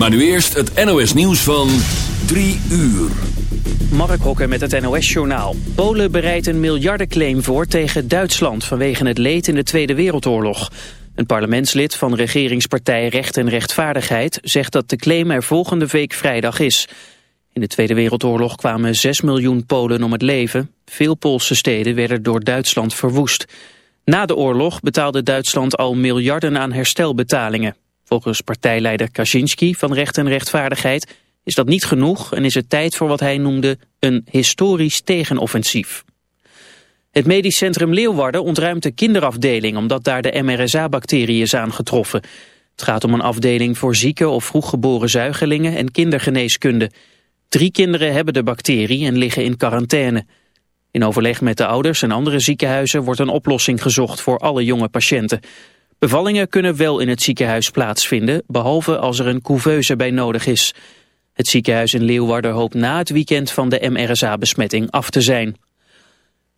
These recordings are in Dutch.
Maar nu eerst het NOS nieuws van 3 uur. Mark Hokker met het NOS-journaal. Polen bereidt een miljardenclaim voor tegen Duitsland... vanwege het leed in de Tweede Wereldoorlog. Een parlementslid van regeringspartij Recht en Rechtvaardigheid... zegt dat de claim er volgende week vrijdag is. In de Tweede Wereldoorlog kwamen 6 miljoen Polen om het leven. Veel Poolse steden werden door Duitsland verwoest. Na de oorlog betaalde Duitsland al miljarden aan herstelbetalingen. Volgens partijleider Kaczynski van Recht en Rechtvaardigheid is dat niet genoeg en is het tijd voor wat hij noemde een historisch tegenoffensief. Het medisch centrum Leeuwarden ontruimt de kinderafdeling omdat daar de MRSA-bacterie is aangetroffen. Het gaat om een afdeling voor zieke of vroeggeboren zuigelingen en kindergeneeskunde. Drie kinderen hebben de bacterie en liggen in quarantaine. In overleg met de ouders en andere ziekenhuizen wordt een oplossing gezocht voor alle jonge patiënten. Bevallingen kunnen wel in het ziekenhuis plaatsvinden, behalve als er een couveuse bij nodig is. Het ziekenhuis in Leeuwarden hoopt na het weekend van de MRSA-besmetting af te zijn.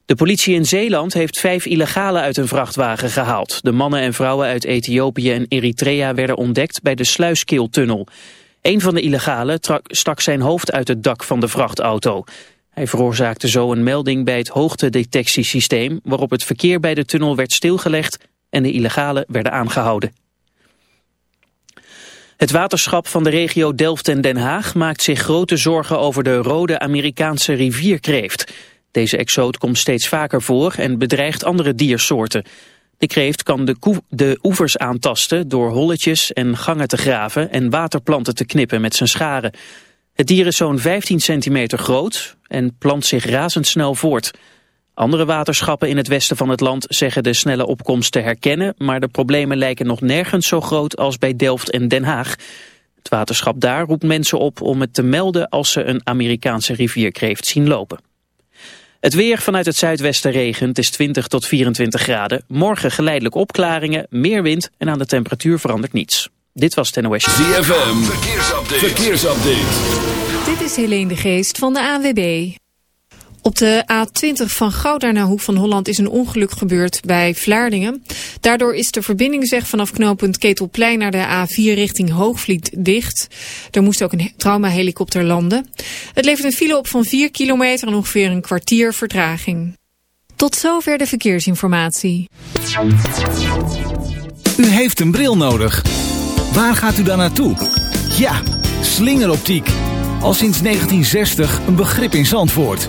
De politie in Zeeland heeft vijf illegalen uit een vrachtwagen gehaald. De mannen en vrouwen uit Ethiopië en Eritrea werden ontdekt bij de Sluiskeeltunnel. Een van de illegalen stak zijn hoofd uit het dak van de vrachtauto. Hij veroorzaakte zo een melding bij het hoogtedetectiesysteem... waarop het verkeer bij de tunnel werd stilgelegd en de illegalen werden aangehouden. Het waterschap van de regio Delft en Den Haag maakt zich grote zorgen over de rode Amerikaanse rivierkreeft. Deze exoot komt steeds vaker voor en bedreigt andere diersoorten. De kreeft kan de, de oevers aantasten door holletjes en gangen te graven en waterplanten te knippen met zijn scharen. Het dier is zo'n 15 centimeter groot en plant zich razendsnel voort. Andere waterschappen in het westen van het land zeggen de snelle opkomst te herkennen, maar de problemen lijken nog nergens zo groot als bij Delft en Den Haag. Het waterschap daar roept mensen op om het te melden als ze een Amerikaanse rivierkreeft zien lopen. Het weer vanuit het zuidwesten regent is 20 tot 24 graden. Morgen geleidelijk opklaringen, meer wind en aan de temperatuur verandert niets. Dit was het NOS. ZFM, verkeersupdate. verkeersupdate. Dit is Helene de Geest van de ANWB. Op de A20 van Gouda naar Hoek van Holland is een ongeluk gebeurd bij Vlaardingen. Daardoor is de verbindingsweg vanaf knooppunt Ketelplein naar de A4 richting Hoogvliet dicht. Er moest ook een traumahelikopter landen. Het levert een file op van 4 kilometer en ongeveer een kwartier vertraging. Tot zover de verkeersinformatie. U heeft een bril nodig. Waar gaat u dan naartoe? Ja, slingeroptiek. Al sinds 1960 een begrip in Zandvoort.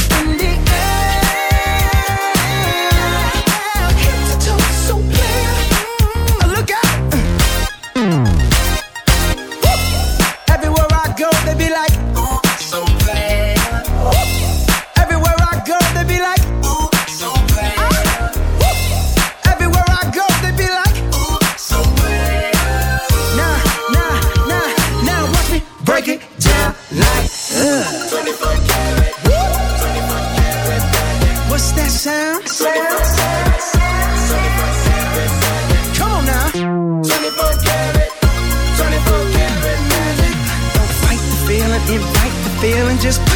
feeling just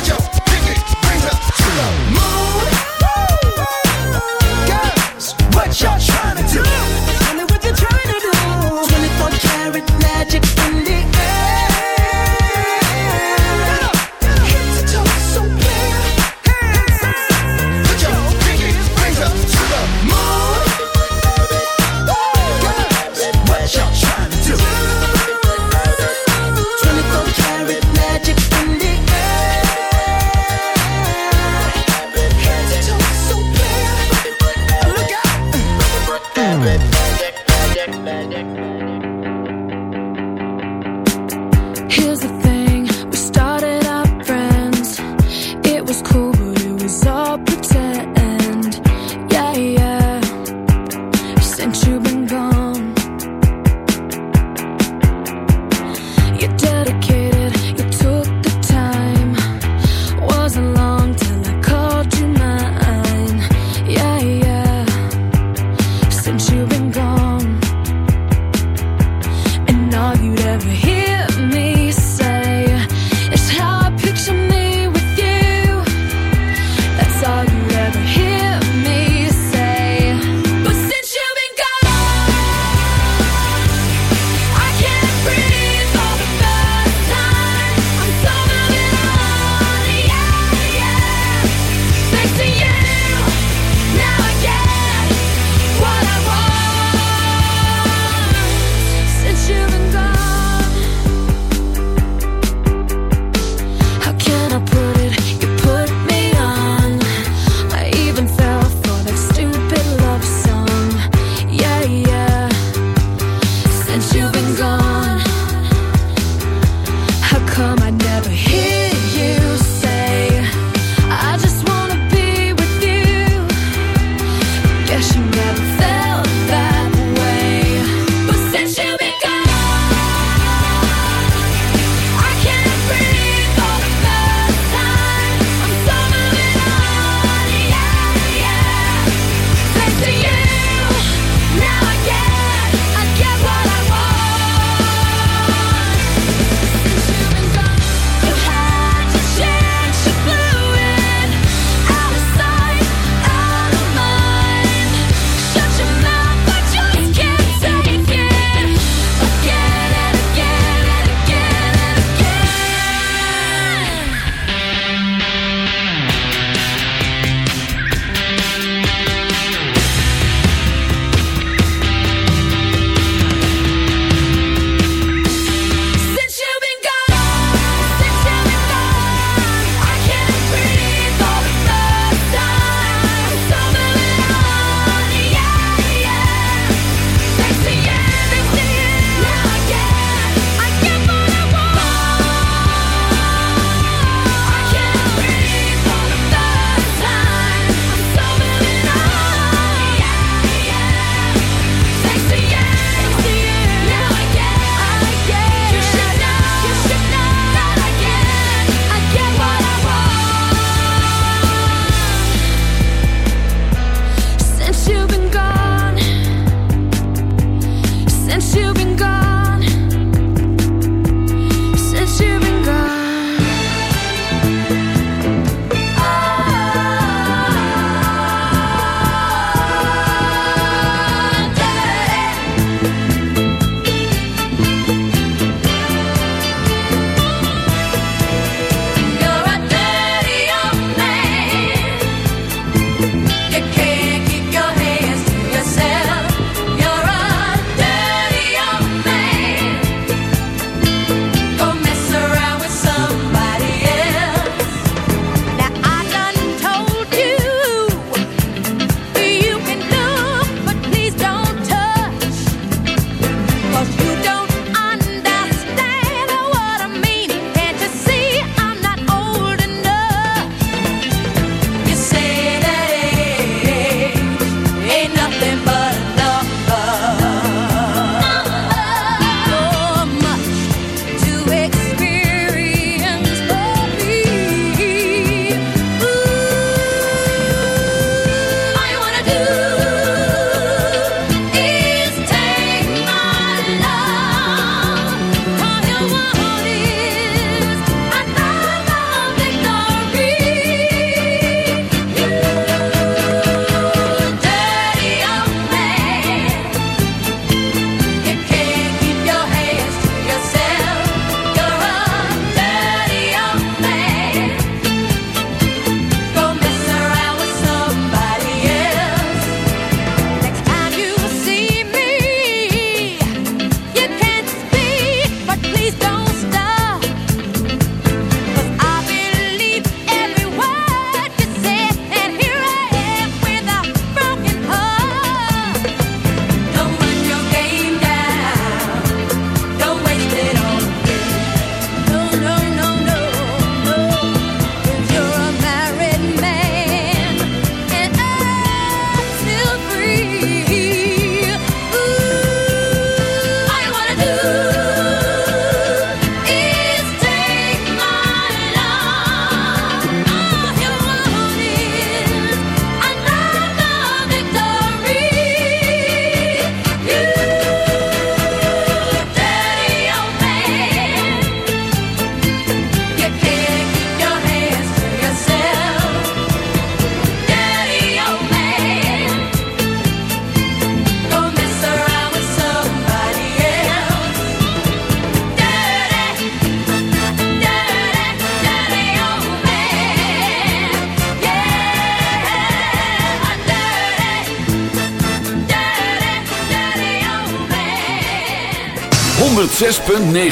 106.9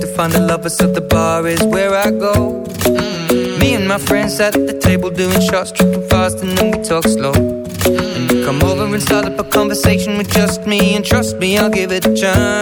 to find a lover, so the bar is where I go. Mm -hmm. Me and my friends at the table doing shots, tripping fast, and then we talk slow. Mm -hmm. And you come over and start up a conversation with just me, and trust me, I'll give it a chance.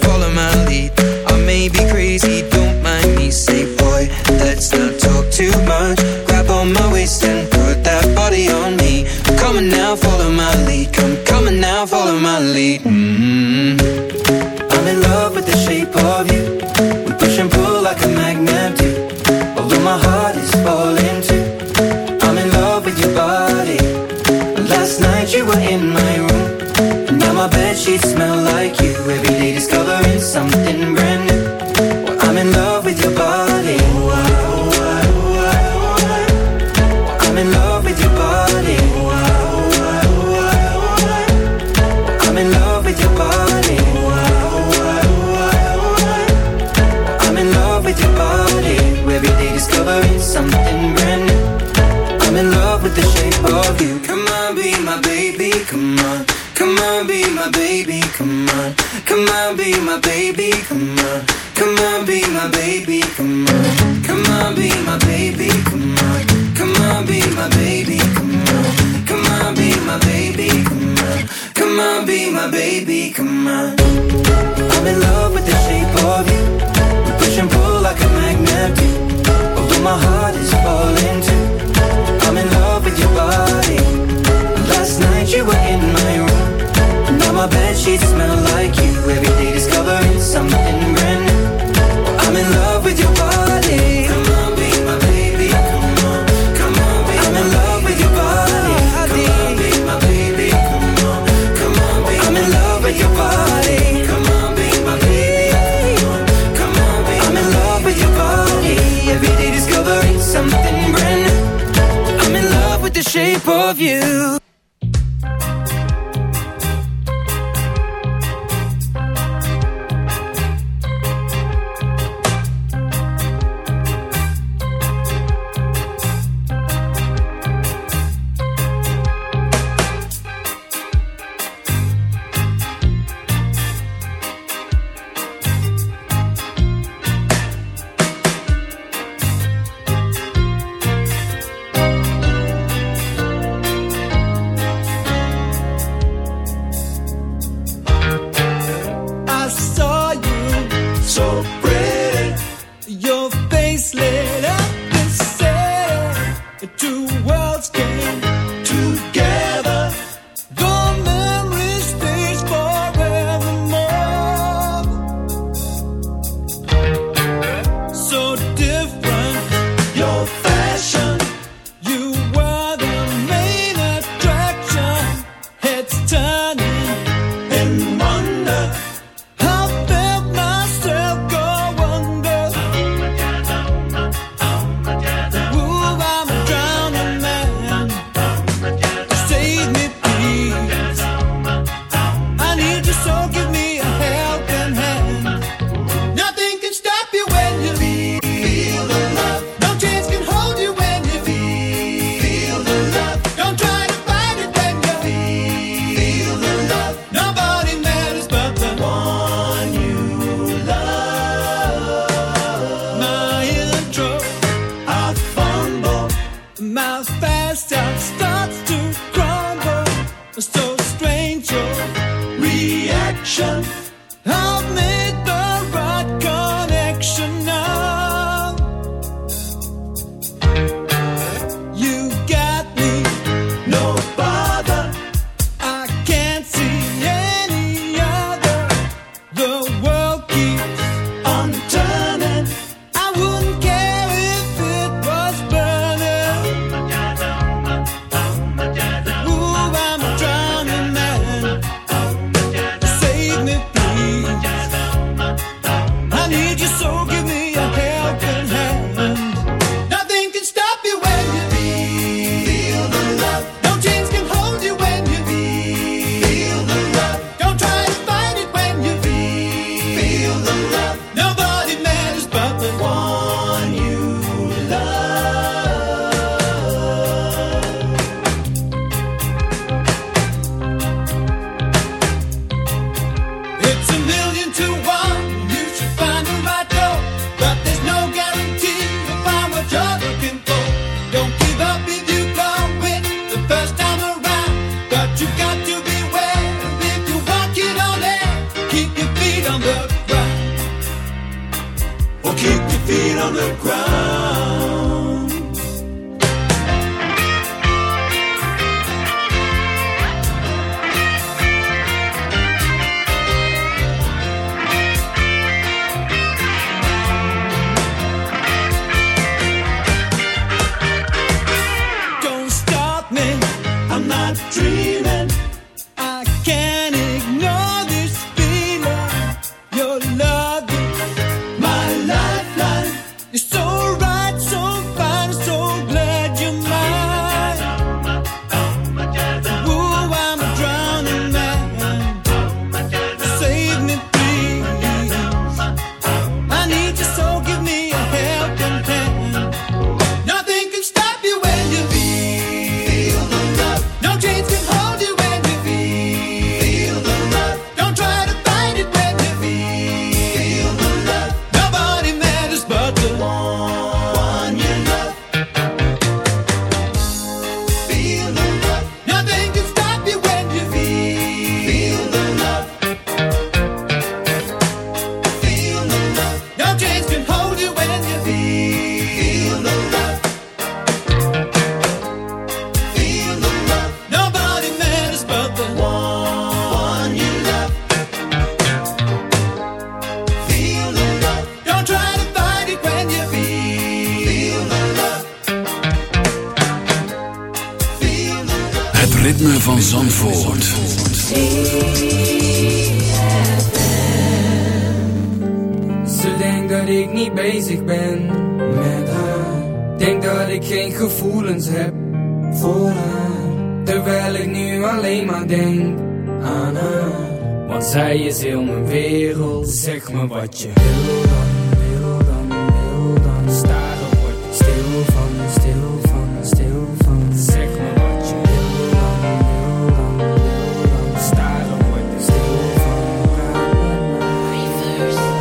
zij is heel mijn wereld. Zeg me wat je wil dan, wil dan, wil dan. Staren word ik stil van, stil van, stil van. Zeg me wat je wil dan, wil dan, wil dan. Staren word ik stil van.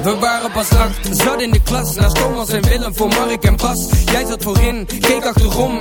We waren pas acht, zat in de klas Naast Thomas en Willem voor Mark en Bas Jij zat voorin, keek achterom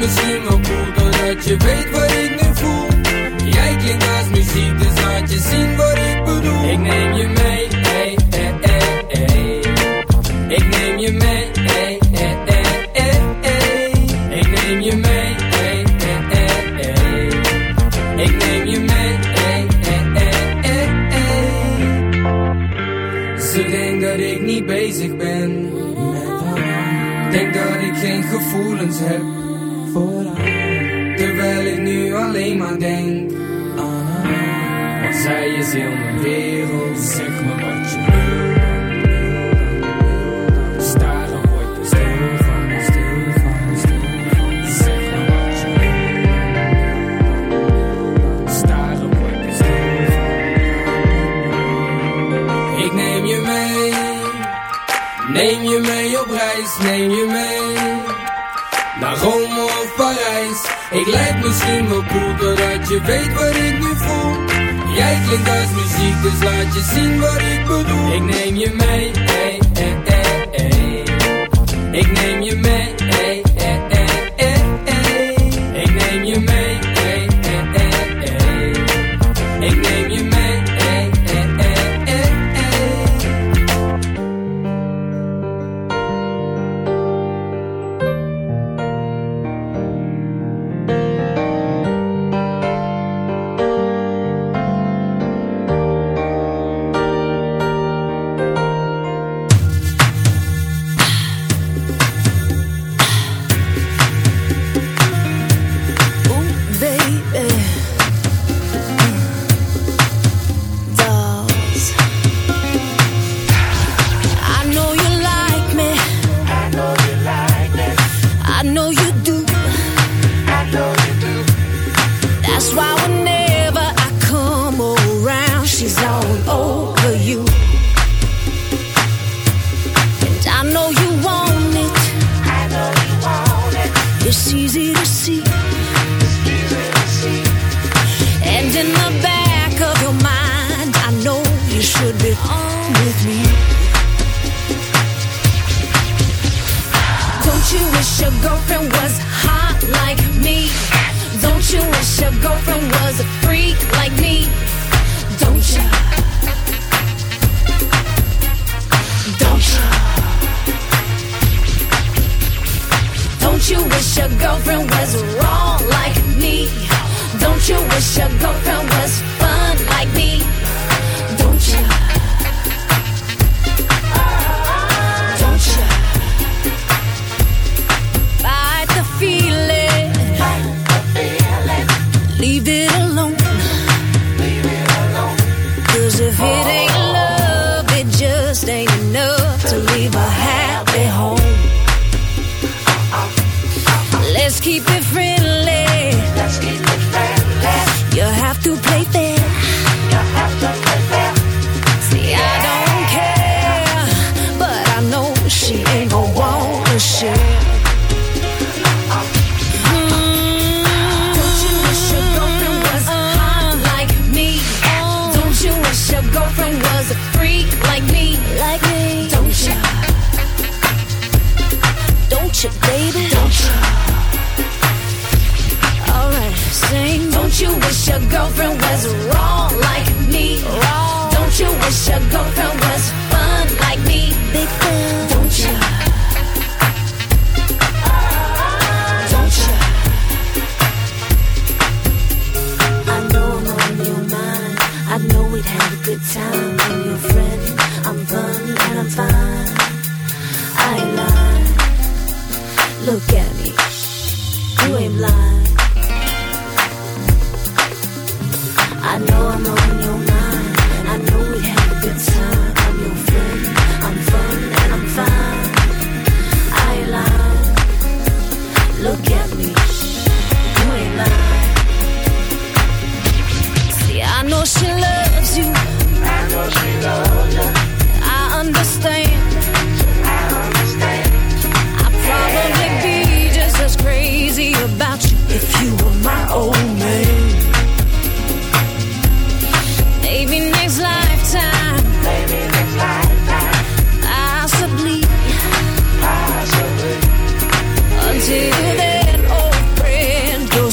misschien wel voelt Doordat je weet wat ik nu voel Jij klinkt als muziek, dus laat je zien wat ik bedoel Ik neem je mee, ey, ey, ey, ey. Ik neem je mee, ey, ey, ey, ey, ey. Ik neem je mee, ey, ey, ey, ey. Ik neem je mee, ey, ey, ey, ey, ey. Ze denkt dat ik niet bezig ben Denk dat ik geen gevoelens heb Terwijl ik nu alleen maar denk. Ah, wat zijn je ziel en wereld? Zeg me wat je wil. Sta erop dat je stil van. Stil van. Stil. Zeg me wat je moet. Sta erop dat je stil van. Ik neem je mee, neem je mee op reis, neem je mee. Ik lijk misschien wel cool, doordat je weet wat ik nu voel. Jij klinkt als muziek, dus laat je zien wat ik bedoel. Ik neem je mee, hey, hey, hey, hey. Ik neem je mee.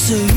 to you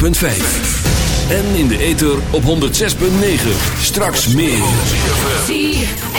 104.5. En in de ether op 106.9. Straks meer. 4.